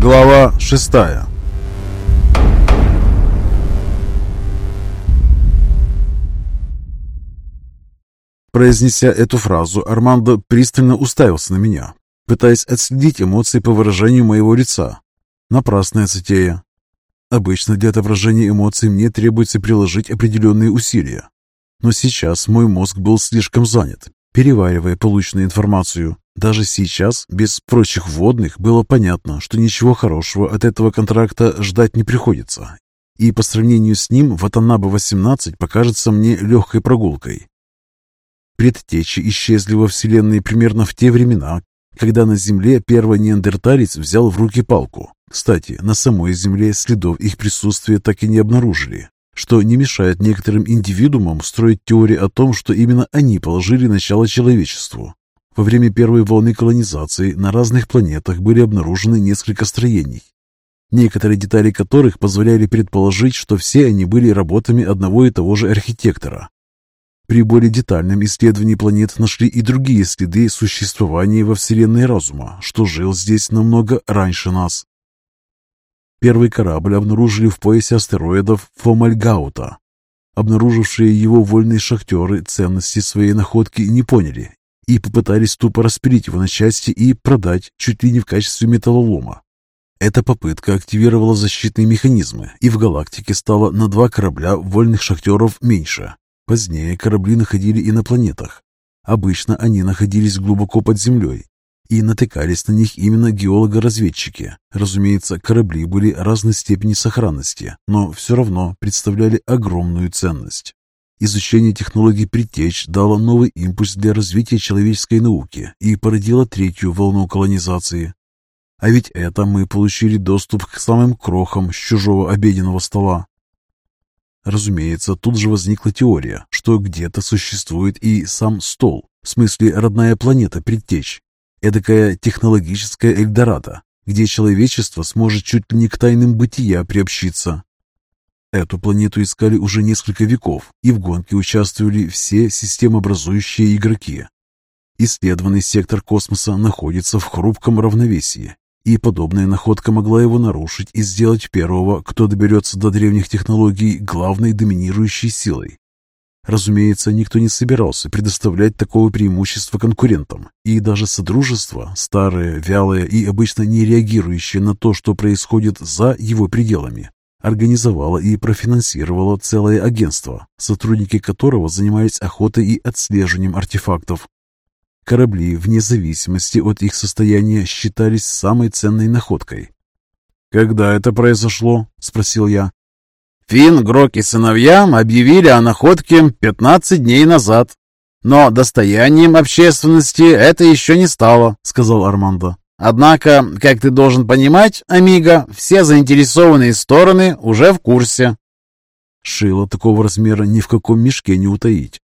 Глава шестая Произнеся эту фразу, Армандо пристально уставился на меня, пытаясь отследить эмоции по выражению моего лица. Напрасная затея. Обычно для отображения эмоций мне требуется приложить определенные усилия. Но сейчас мой мозг был слишком занят, переваривая полученную информацию. Даже сейчас, без прочих вводных, было понятно, что ничего хорошего от этого контракта ждать не приходится. И по сравнению с ним Ватанаба-18 покажется мне легкой прогулкой. Предтечи исчезли во Вселенной примерно в те времена, когда на Земле первый неандерталец взял в руки палку. Кстати, на самой Земле следов их присутствия так и не обнаружили, что не мешает некоторым индивидуумам строить теории о том, что именно они положили начало человечеству. Во время первой волны колонизации на разных планетах были обнаружены несколько строений, некоторые детали которых позволяли предположить, что все они были работами одного и того же архитектора. При более детальном исследовании планет нашли и другие следы существования во Вселенной разума, что жил здесь намного раньше нас. Первый корабль обнаружили в поясе астероидов Фомальгаута. Обнаружившие его вольные шахтеры ценности своей находки не поняли и попытались тупо распилить его на части и продать чуть ли не в качестве металлолома. Эта попытка активировала защитные механизмы, и в галактике стало на два корабля вольных шахтеров меньше. Позднее корабли находили и на планетах. Обычно они находились глубоко под землей, и натыкались на них именно геолого-разведчики. Разумеется, корабли были разной степени сохранности, но все равно представляли огромную ценность. Изучение технологий предтеч дало новый импульс для развития человеческой науки и породило третью волну колонизации. А ведь это мы получили доступ к самым крохам с чужого обеденного стола. Разумеется, тут же возникла теория, что где-то существует и сам стол, в смысле родная планета предтеч, эдакая технологическая Эльдорадо, где человечество сможет чуть ли не к тайным бытия приобщиться. Эту планету искали уже несколько веков, и в гонке участвовали все системообразующие игроки. Исследованный сектор космоса находится в хрупком равновесии, и подобная находка могла его нарушить и сделать первого, кто доберется до древних технологий, главной доминирующей силой. Разумеется, никто не собирался предоставлять такого преимущества конкурентам, и даже Содружество, старое, вялое и обычно не реагирующее на то, что происходит за его пределами, организовало и профинансировало целое агентство, сотрудники которого занимались охотой и отслеживанием артефактов, Корабли, вне зависимости от их состояния, считались самой ценной находкой. «Когда это произошло?» – спросил я. «Финн, Грок и сыновья объявили о находке 15 дней назад. Но достоянием общественности это еще не стало», – сказал Армандо. «Однако, как ты должен понимать, Амиго, все заинтересованные стороны уже в курсе». Шило такого размера ни в каком мешке не утаить.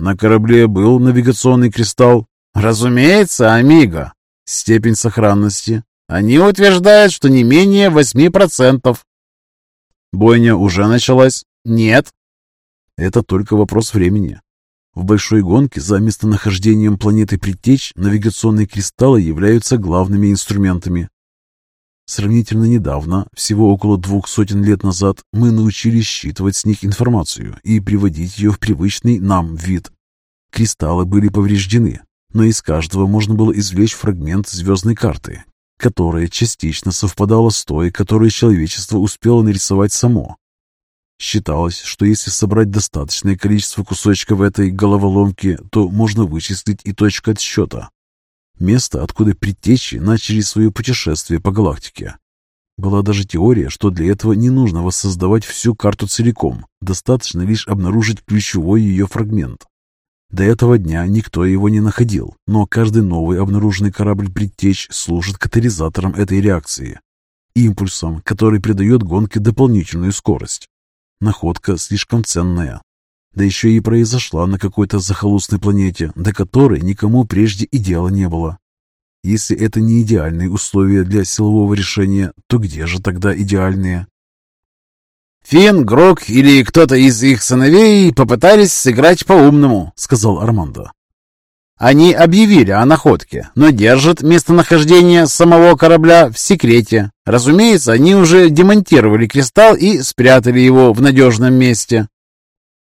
На корабле был навигационный кристалл, Разумеется, Амиго. Степень сохранности. Они утверждают, что не менее 8%. Бойня уже началась? Нет. Это только вопрос времени. В большой гонке за местонахождением планеты Предтеч навигационные кристаллы являются главными инструментами. Сравнительно недавно, всего около двух сотен лет назад, мы научились считывать с них информацию и приводить ее в привычный нам вид. Кристаллы были повреждены, но из каждого можно было извлечь фрагмент звездной карты, которая частично совпадала с той, которую человечество успело нарисовать само. Считалось, что если собрать достаточное количество кусочков этой головоломки, то можно вычислить и точку отсчета. Место, откуда предтечи начали свое путешествие по галактике. Была даже теория, что для этого не нужно воссоздавать всю карту целиком, достаточно лишь обнаружить ключевой ее фрагмент. До этого дня никто его не находил, но каждый новый обнаруженный корабль предтеч служит катализатором этой реакции, импульсом, который придает гонке дополнительную скорость. Находка слишком ценная, да еще и произошла на какой-то захолустной планете, до которой никому прежде и дела не было. Если это не идеальные условия для силового решения, то где же тогда идеальные? Финн, Грок или кто-то из их сыновей попытались сыграть по-умному», — сказал Армандо. Они объявили о находке, но держат местонахождение самого корабля в секрете. Разумеется, они уже демонтировали кристалл и спрятали его в надежном месте.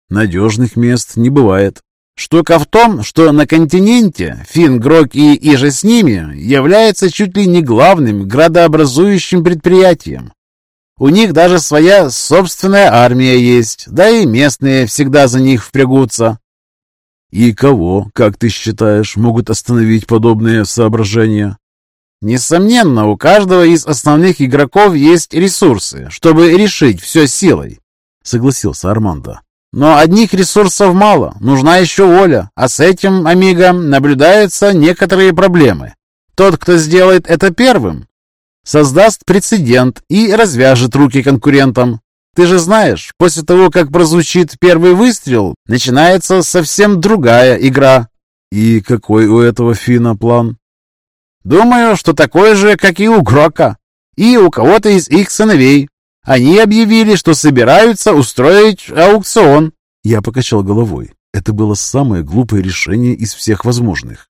Надежных мест не бывает. Штука в том, что на континенте Фин, Грок и Иже с ними является чуть ли не главным градообразующим предприятием. У них даже своя собственная армия есть, да и местные всегда за них впрягутся. И кого, как ты считаешь, могут остановить подобные соображения? Несомненно, у каждого из основных игроков есть ресурсы, чтобы решить все силой, согласился Армандо. Но одних ресурсов мало, нужна еще воля, а с этим, Амиго, наблюдаются некоторые проблемы. Тот, кто сделает это первым, создаст прецедент и развяжет руки конкурентам. Ты же знаешь, после того, как прозвучит первый выстрел, начинается совсем другая игра. И какой у этого Фина план? Думаю, что такой же, как и у Грока. И у кого-то из их сыновей. Они объявили, что собираются устроить аукцион. Я покачал головой. Это было самое глупое решение из всех возможных.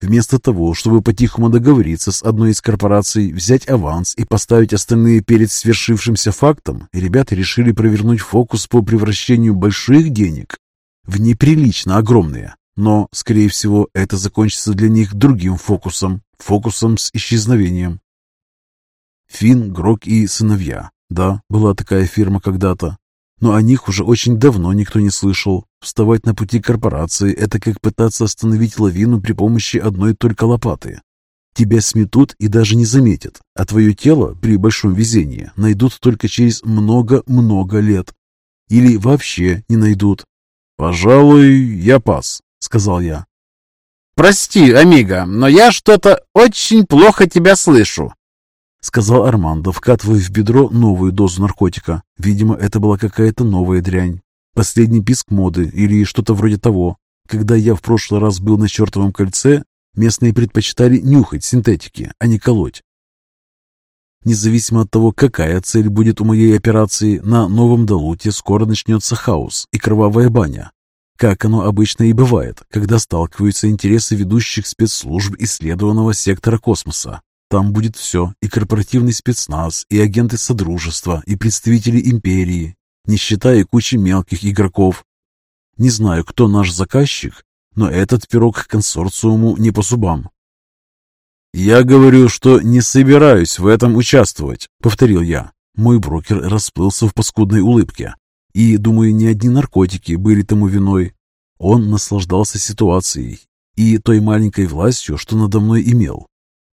Вместо того, чтобы по-тихому договориться с одной из корпораций, взять аванс и поставить остальные перед свершившимся фактом, ребята решили провернуть фокус по превращению больших денег в неприлично огромные. Но, скорее всего, это закончится для них другим фокусом, фокусом с исчезновением. Финн, Грок и сыновья. Да, была такая фирма когда-то но о них уже очень давно никто не слышал. Вставать на пути корпорации – это как пытаться остановить лавину при помощи одной только лопаты. Тебя сметут и даже не заметят, а твое тело при большом везении найдут только через много-много лет. Или вообще не найдут. «Пожалуй, я пас», — сказал я. «Прости, Амиго, но я что-то очень плохо тебя слышу. — сказал Армандо, вкатывая в бедро новую дозу наркотика. Видимо, это была какая-то новая дрянь. Последний писк моды или что-то вроде того. Когда я в прошлый раз был на чертовом кольце, местные предпочитали нюхать синтетики, а не колоть. Независимо от того, какая цель будет у моей операции, на Новом Далуте скоро начнется хаос и кровавая баня. Как оно обычно и бывает, когда сталкиваются интересы ведущих спецслужб исследованного сектора космоса. Там будет все, и корпоративный спецназ, и агенты Содружества, и представители империи, не считая кучи мелких игроков. Не знаю, кто наш заказчик, но этот пирог консорциуму не по зубам. «Я говорю, что не собираюсь в этом участвовать», — повторил я. Мой брокер расплылся в паскудной улыбке. И, думаю, не одни наркотики были тому виной. Он наслаждался ситуацией и той маленькой властью, что надо мной имел.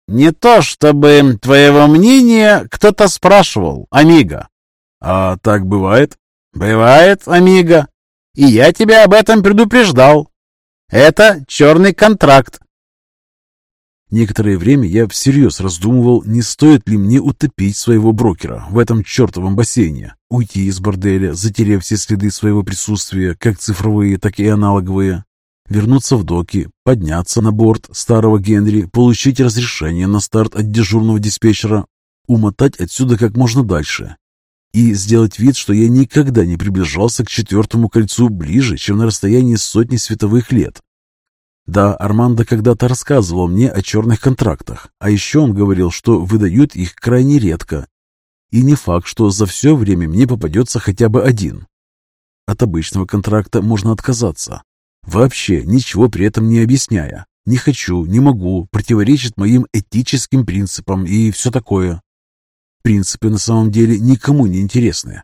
«Не то чтобы твоего мнения кто-то спрашивал, Амиго». «А так бывает?» «Бывает, Амиго. И я тебя об этом предупреждал. Это черный контракт». Некоторое время я всерьез раздумывал, не стоит ли мне утопить своего брокера в этом чертовом бассейне, уйти из борделя, затерев все следы своего присутствия, как цифровые, так и аналоговые, вернуться в доки, подняться на борт старого Генри, получить разрешение на старт от дежурного диспетчера, умотать отсюда как можно дальше и сделать вид, что я никогда не приближался к четвертому кольцу ближе, чем на расстоянии сотни световых лет. Да, Армандо когда-то рассказывал мне о черных контрактах, а еще он говорил, что выдают их крайне редко. И не факт, что за все время мне попадется хотя бы один. От обычного контракта можно отказаться, Вообще ничего при этом не объясняя. Не хочу, не могу, противоречит моим этическим принципам и все такое. Принципы на самом деле никому не интересны.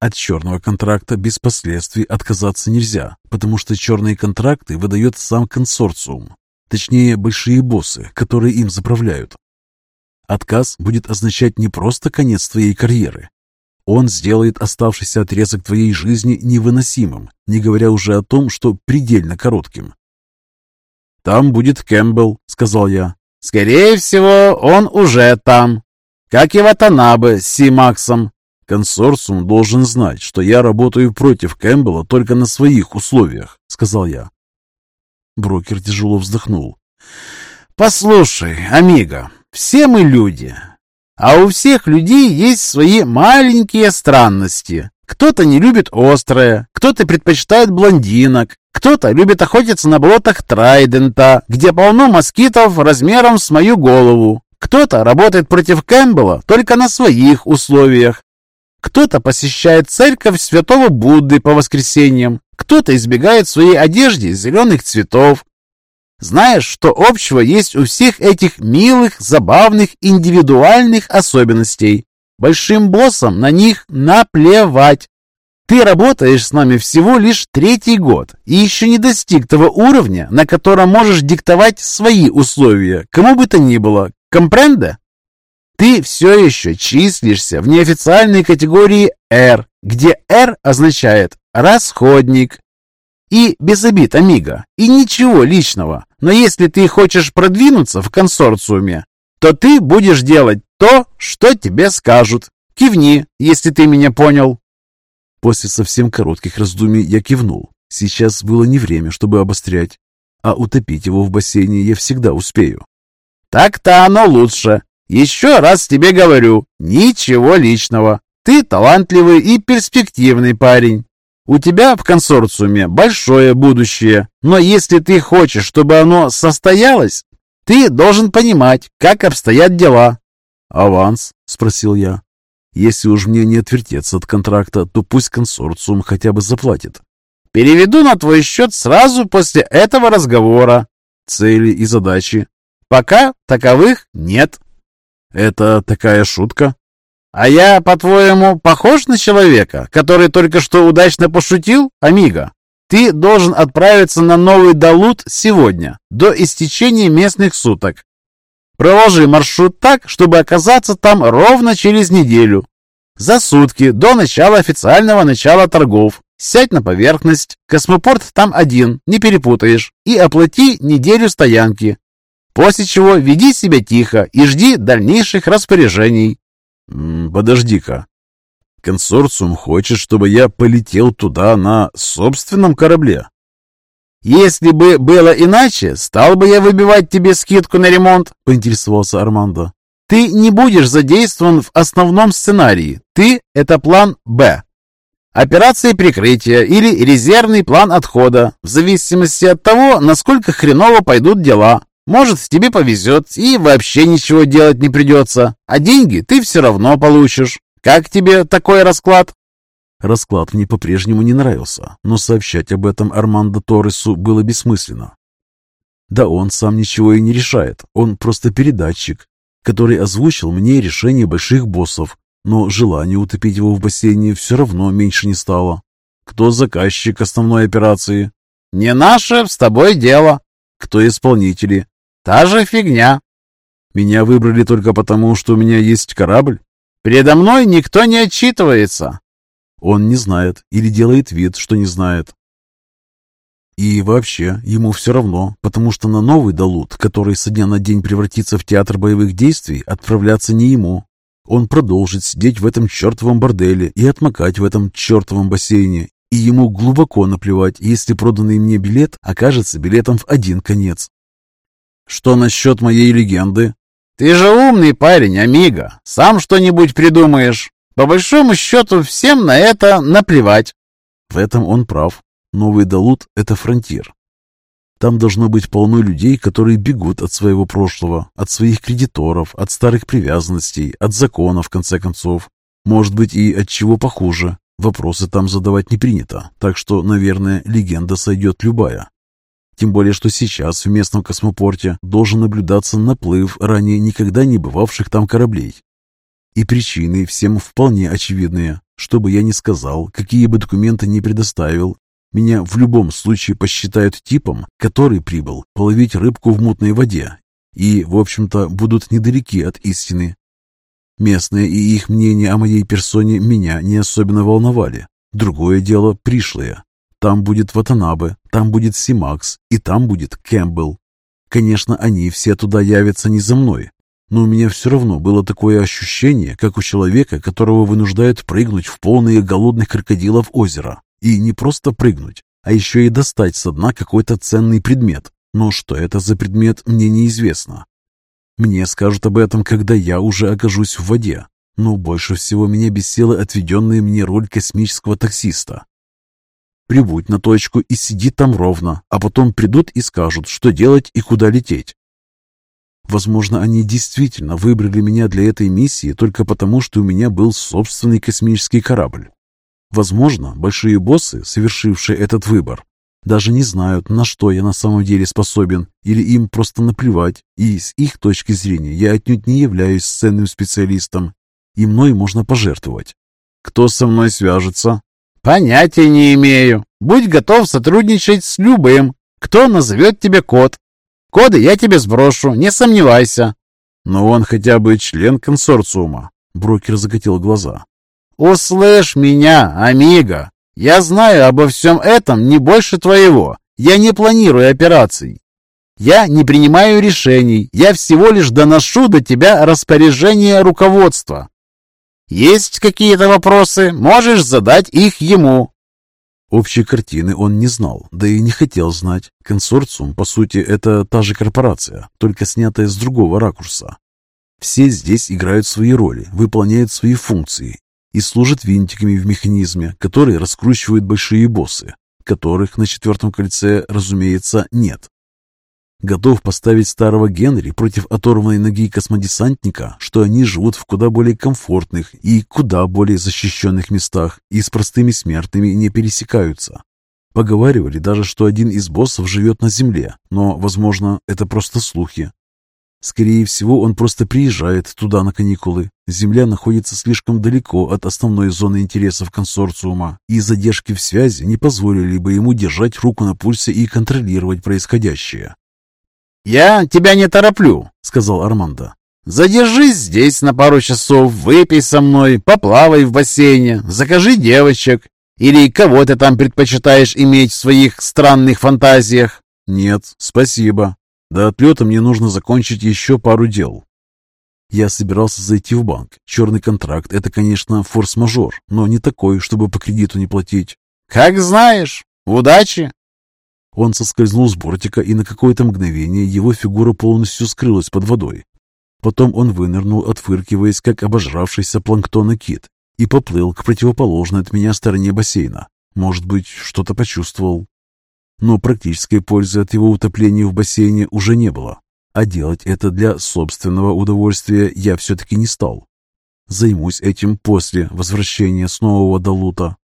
От черного контракта без последствий отказаться нельзя, потому что черные контракты выдает сам консорциум, точнее большие боссы, которые им заправляют. Отказ будет означать не просто конец твоей карьеры, он сделает оставшийся отрезок твоей жизни невыносимым, не говоря уже о том, что предельно коротким. «Там будет Кэмпбелл», — сказал я. «Скорее всего, он уже там, как и Ватанабе с Симаксом. Консорциум должен знать, что я работаю против Кэмпбелла только на своих условиях», — сказал я. Брокер тяжело вздохнул. «Послушай, Амиго, все мы люди, а у всех людей есть свои маленькие странности. Кто-то не любит острое, кто-то предпочитает блондинок, кто-то любит охотиться на болотах Трайдента, где полно москитов размером с мою голову. Кто-то работает против Кэмпбелла только на своих условиях. Кто-то посещает церковь святого Будды по воскресеньям, кто-то избегает своей одежде зеленых цветов. Знаешь, что общего есть у всех этих милых, забавных, индивидуальных особенностей? Большим боссам на них наплевать. Ты работаешь с нами всего лишь третий год и еще не достиг того уровня, на котором можешь диктовать свои условия, кому бы то ни было. Компренде? Ты все еще числишься в неофициальной категории R, где R означает «расходник». И без обид, Амиго, и ничего личного. Но если ты хочешь продвинуться в консорциуме, то ты будешь делать то, что тебе скажут. Кивни, если ты меня понял. После совсем коротких раздумий я кивнул. Сейчас было не время, чтобы обострять, а утопить его в бассейне я всегда успею. Так-то оно лучше. Еще раз тебе говорю, ничего личного. Ты талантливый и перспективный парень. У тебя в консорциуме большое будущее, но если ты хочешь, чтобы оно состоялось, ты должен понимать, как обстоят дела. «Аванс?» — спросил я. «Если уж мне не отвертеться от контракта, то пусть консорциум хотя бы заплатит». «Переведу на твой счет сразу после этого разговора». «Цели и задачи?» «Пока таковых нет». «Это такая шутка?» «А я, по-твоему, похож на человека, который только что удачно пошутил, Амиго? Ты должен отправиться на новый Далут сегодня, до истечения местных суток. Проложи маршрут так, чтобы оказаться там ровно через неделю. За сутки до начала официального начала торгов. Сядь на поверхность, космопорт там один, не перепутаешь, и оплати неделю стоянки. После чего веди себя тихо и жди дальнейших распоряжений. «Подожди-ка. Консорциум хочет, чтобы я полетел туда на собственном корабле?» «Если бы было иначе, стал бы я выбивать тебе скидку на ремонт», — поинтересовался Армандо. «Ты не будешь задействован в основном сценарии. Ты — это план «Б». Операция прикрытия или резервный план отхода, в зависимости от того, насколько хреново пойдут дела. Может, тебе повезет и вообще ничего делать не придется, а деньги ты все равно получишь. Как тебе такой расклад?» Расклад мне по-прежнему не нравился, но сообщать об этом Армандо Торресу было бессмысленно. Да он сам ничего и не решает, он просто передатчик, который озвучил мне решение больших боссов, но желание утопить его в бассейне все равно меньше не стало. Кто заказчик основной операции? Не наше с тобой дело. Кто исполнители? Та же фигня. Меня выбрали только потому, что у меня есть корабль? Передо мной никто не отчитывается. Он не знает или делает вид, что не знает. И вообще, ему все равно, потому что на новый Далут, который со дня на день превратится в театр боевых действий, отправляться не ему. Он продолжит сидеть в этом чертовом борделе и отмокать в этом чертовом бассейне, и ему глубоко наплевать, если проданный мне билет окажется билетом в один конец. Что насчет моей легенды? Ты же умный парень, Амиго. Сам что-нибудь придумаешь. По большому счету, всем на это наплевать. В этом он прав. Новый Далут — это фронтир. Там должно быть полно людей, которые бегут от своего прошлого, от своих кредиторов, от старых привязанностей, от закона, в конце концов. Может быть, и от чего похуже. Вопросы там задавать не принято, так что, наверное, легенда сойдет любая. Тем более, что сейчас в местном космопорте должен наблюдаться наплыв ранее никогда не бывавших там кораблей. И причины всем вполне очевидные. Что бы я ни сказал, какие бы документы ни предоставил, меня в любом случае посчитают типом, который прибыл половить рыбку в мутной воде и, в общем-то, будут недалеки от истины. Местные и их мнение о моей персоне меня не особенно волновали. Другое дело пришлые. Там будет Ватанабе, там будет Симакс и там будет Кэмпбелл. Конечно, они все туда явятся не за мной, но у меня все равно было такое ощущение, как у человека, которого вынуждают прыгнуть в полные голодных крокодилов озера. И не просто прыгнуть, а еще и достать со дна какой-то ценный предмет. Но что это за предмет, мне неизвестно. Мне скажут об этом, когда я уже окажусь в воде. Но больше всего меня бесила отведенная мне роль космического таксиста. Прибудь на точку и сиди там ровно, а потом придут и скажут, что делать и куда лететь. Возможно, они действительно выбрали меня для этой миссии только потому, что у меня был собственный космический корабль. Возможно, большие боссы, совершившие этот выбор, даже не знают, на что я на самом деле способен, или им просто наплевать, и с их точки зрения я отнюдь не являюсь ценным специалистом, и мной можно пожертвовать. Кто со мной свяжется? Понятия не имею. Будь готов сотрудничать с любым, кто назовет тебе код. Коды я тебе сброшу, не сомневайся. Но он хотя бы член консорциума. Брокер закатил глаза. «Услышь меня, Амиго! Я знаю обо всем этом не больше твоего. Я не планирую операций. Я не принимаю решений. Я всего лишь доношу до тебя распоряжение руководства. Есть какие-то вопросы? Можешь задать их ему. Общей картины он не знал, да и не хотел знать. Консорциум, по сути, это та же корпорация, только снятая с другого ракурса. Все здесь играют свои роли, выполняют свои функции и служат винтиками в механизме, который раскручивают большие боссы, которых на четвертом кольце, разумеется, нет. Готов поставить старого Генри против оторванной ноги космодесантника, что они живут в куда более комфортных и куда более защищенных местах и с простыми смертными не пересекаются. Поговаривали даже, что один из боссов живет на Земле, но, возможно, это просто слухи. Скорее всего, он просто приезжает туда на каникулы. Земля находится слишком далеко от основной зоны интересов консорциума, и задержки в связи не позволили бы ему держать руку на пульсе и контролировать происходящее. «Я тебя не тороплю», — сказал Армандо. «Задержись здесь на пару часов, выпей со мной, поплавай в бассейне, закажи девочек. Или кого ты там предпочитаешь иметь в своих странных фантазиях?» «Нет, спасибо», до отлета мне нужно закончить еще пару дел. Я собирался зайти в банк. Черный контракт – это, конечно, форс-мажор, но не такой, чтобы по кредиту не платить. «Как знаешь. Удачи!» Он соскользнул с бортика, и на какое-то мгновение его фигура полностью скрылась под водой. Потом он вынырнул, отфыркиваясь, как обожравшийся планктона кит, и поплыл к противоположной от меня стороне бассейна. Может быть, что-то почувствовал но практической пользы от его утопления в бассейне уже не было. А делать это для собственного удовольствия я все-таки не стал. Займусь этим после возвращения с нового Далута.